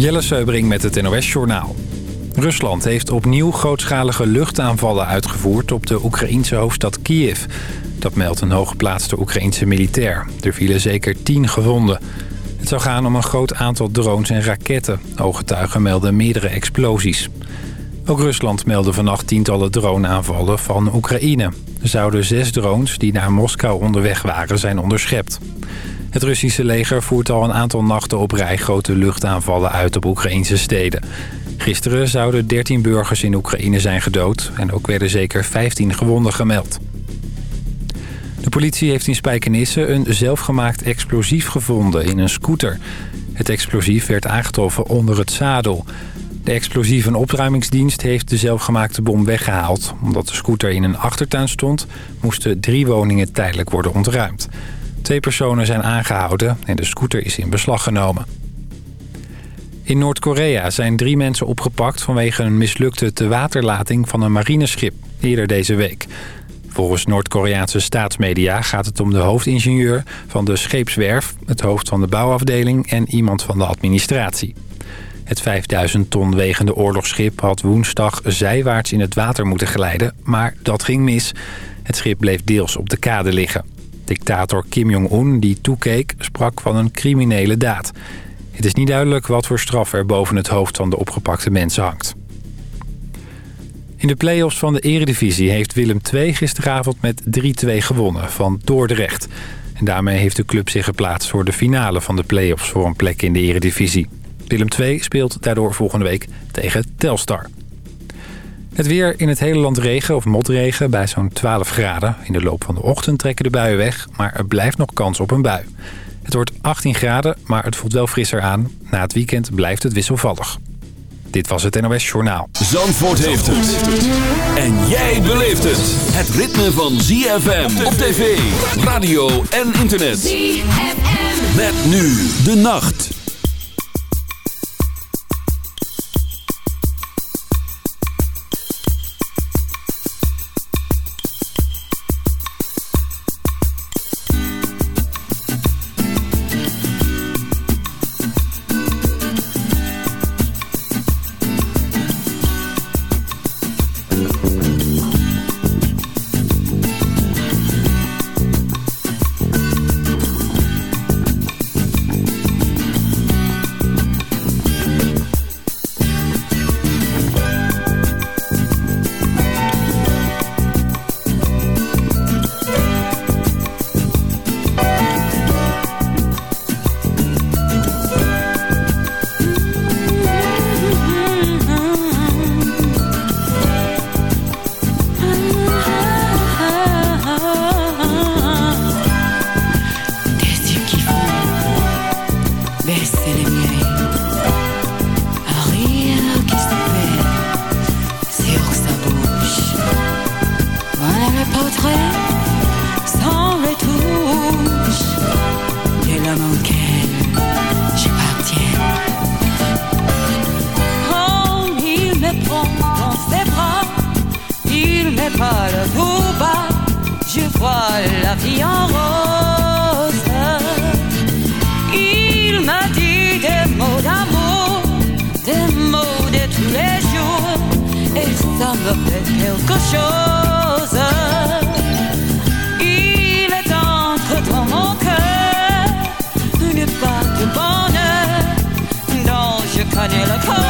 Jelle Seubring met het NOS Journaal. Rusland heeft opnieuw grootschalige luchtaanvallen uitgevoerd op de Oekraïense hoofdstad Kiev. Dat meldt een hooggeplaatste Oekraïense militair. Er vielen zeker tien gewonden. Het zou gaan om een groot aantal drones en raketten. Ooggetuigen melden meerdere explosies. Ook Rusland meldde vannacht tientallen droneaanvallen van Oekraïne. Er zouden zes drones die naar Moskou onderweg waren zijn onderschept. Het Russische leger voert al een aantal nachten op rij grote luchtaanvallen uit op Oekraïnse steden. Gisteren zouden 13 burgers in Oekraïne zijn gedood en ook werden zeker 15 gewonden gemeld. De politie heeft in Spijkenisse een zelfgemaakt explosief gevonden in een scooter. Het explosief werd aangetroffen onder het zadel. De explosieve opruimingsdienst heeft de zelfgemaakte bom weggehaald. Omdat de scooter in een achtertuin stond, moesten drie woningen tijdelijk worden ontruimd. Twee personen zijn aangehouden en de scooter is in beslag genomen. In Noord-Korea zijn drie mensen opgepakt vanwege een mislukte tewaterlating van een marineschip eerder deze week. Volgens Noord-Koreaanse staatsmedia gaat het om de hoofdingenieur van de scheepswerf, het hoofd van de bouwafdeling en iemand van de administratie. Het 5000 ton wegende oorlogsschip had woensdag zijwaarts in het water moeten glijden, maar dat ging mis. Het schip bleef deels op de kade liggen. Dictator Kim Jong-un, die toekeek, sprak van een criminele daad. Het is niet duidelijk wat voor straf er boven het hoofd van de opgepakte mensen hangt. In de play-offs van de eredivisie heeft Willem II gisteravond met 3-2 gewonnen van Dordrecht. En daarmee heeft de club zich geplaatst voor de finale van de play-offs voor een plek in de eredivisie. Willem II speelt daardoor volgende week tegen Telstar. Het weer in het hele land regen of motregen bij zo'n 12 graden. In de loop van de ochtend trekken de buien weg, maar er blijft nog kans op een bui. Het wordt 18 graden, maar het voelt wel frisser aan. Na het weekend blijft het wisselvallig. Dit was het NOS Journaal. Zandvoort heeft het. En jij beleeft het. Het ritme van ZFM op tv, radio en internet. ZFM. Met nu de nacht. Quelque chose. Il est entre dans mon cœur une part de bonheur dont je connais le corps.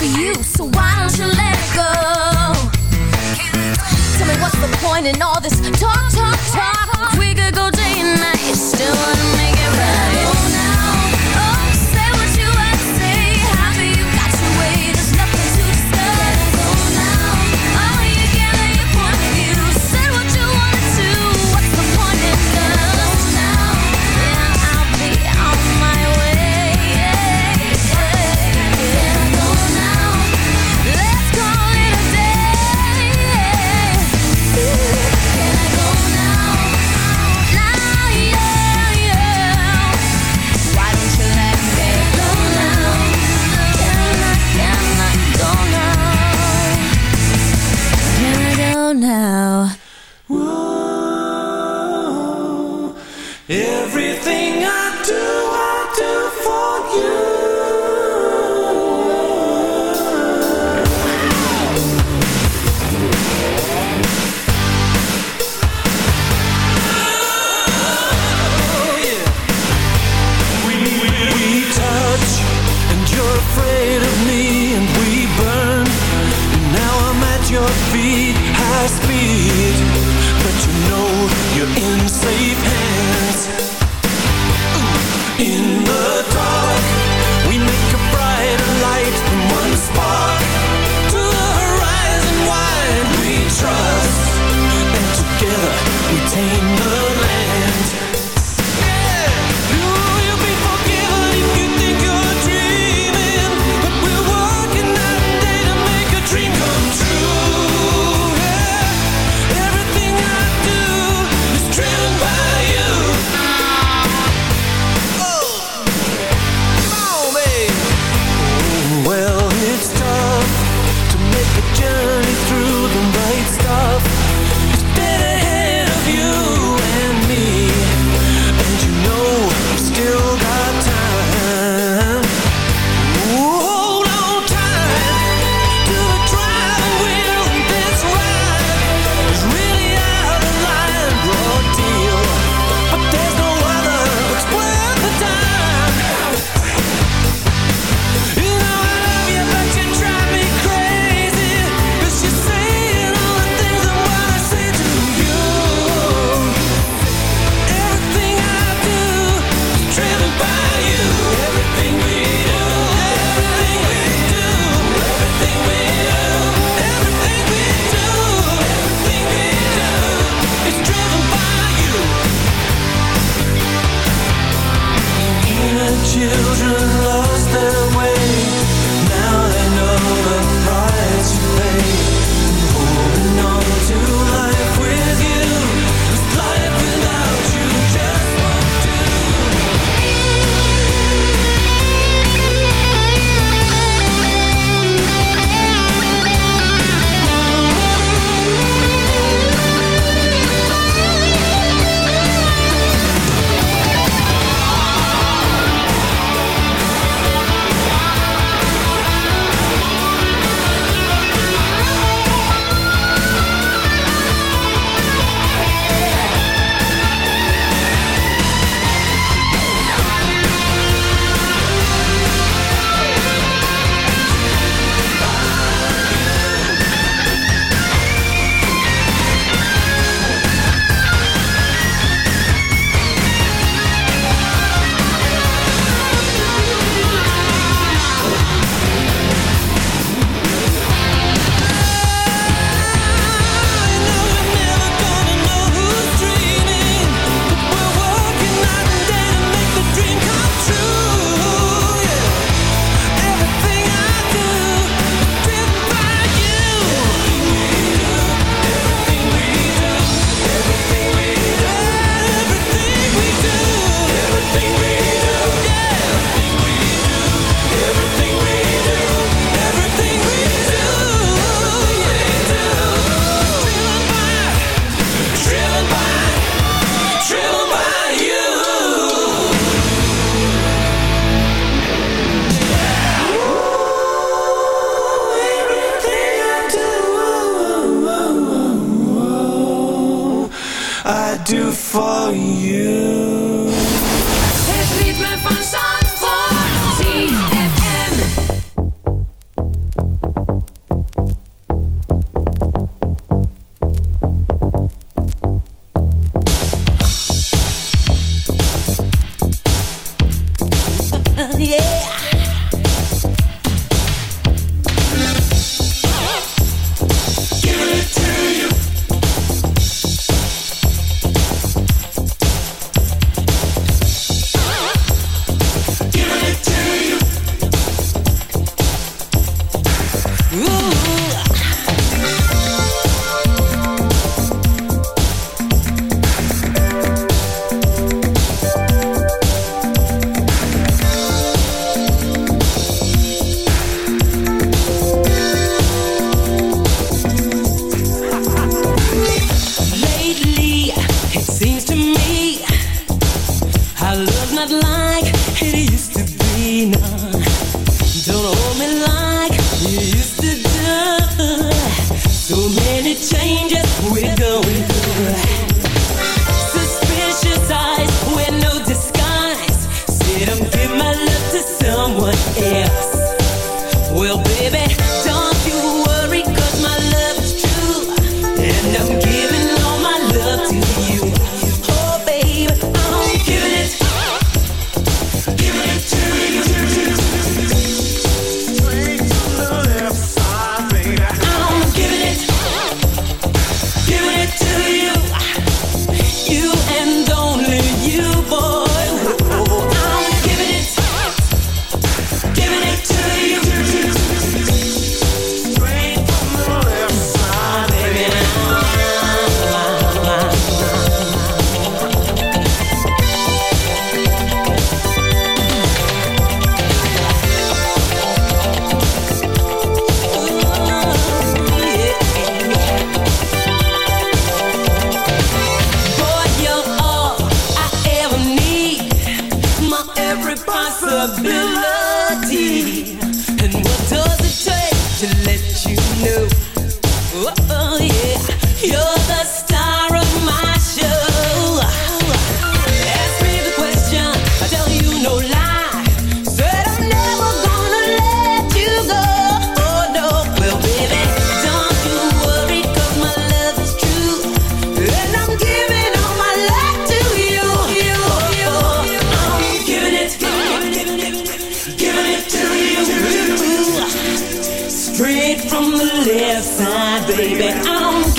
for you, so why don't you let it go? Tell me what's the point in all this talk, talk, talk? Left side, baby. I'm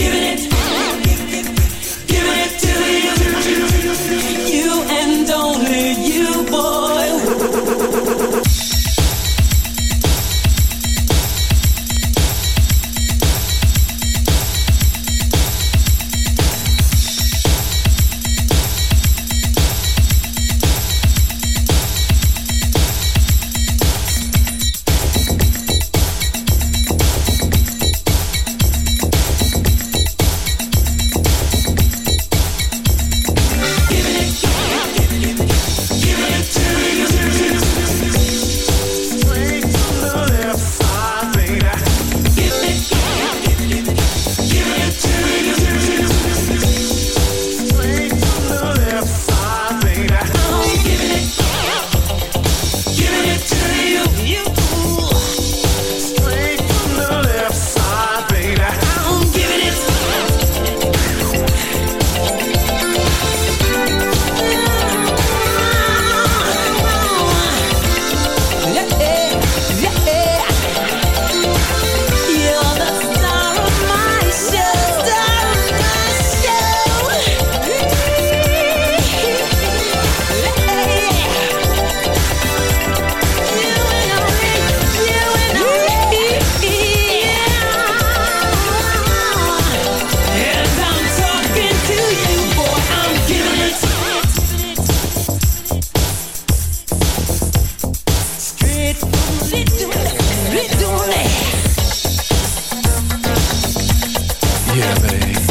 Friday.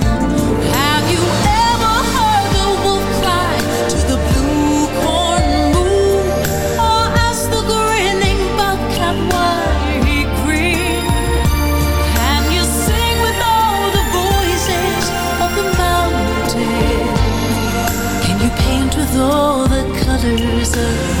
love.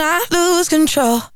I lose control.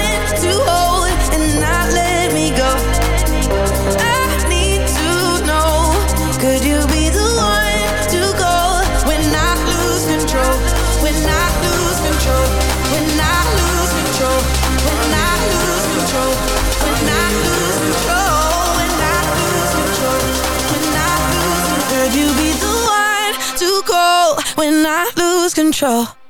control.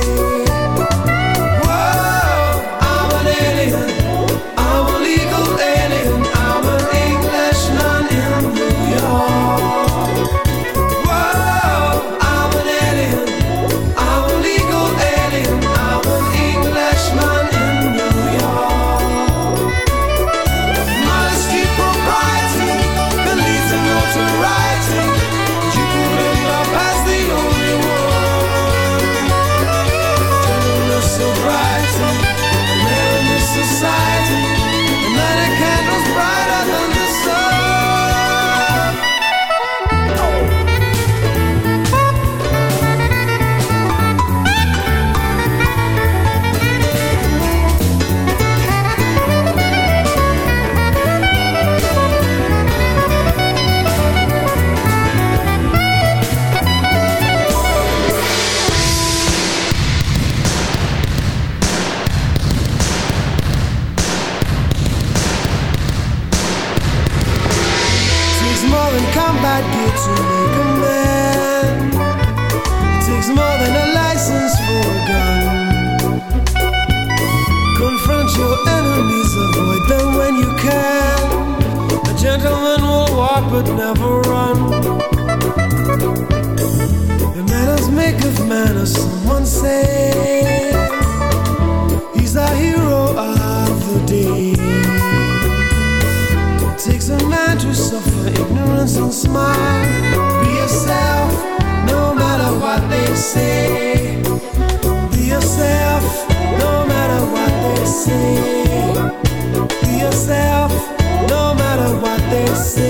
você. Someone say he's the hero of the day. It takes a man to suffer ignorance and smile. Be yourself, no matter what they say. Be yourself, no matter what they say. Be yourself, no matter what they say.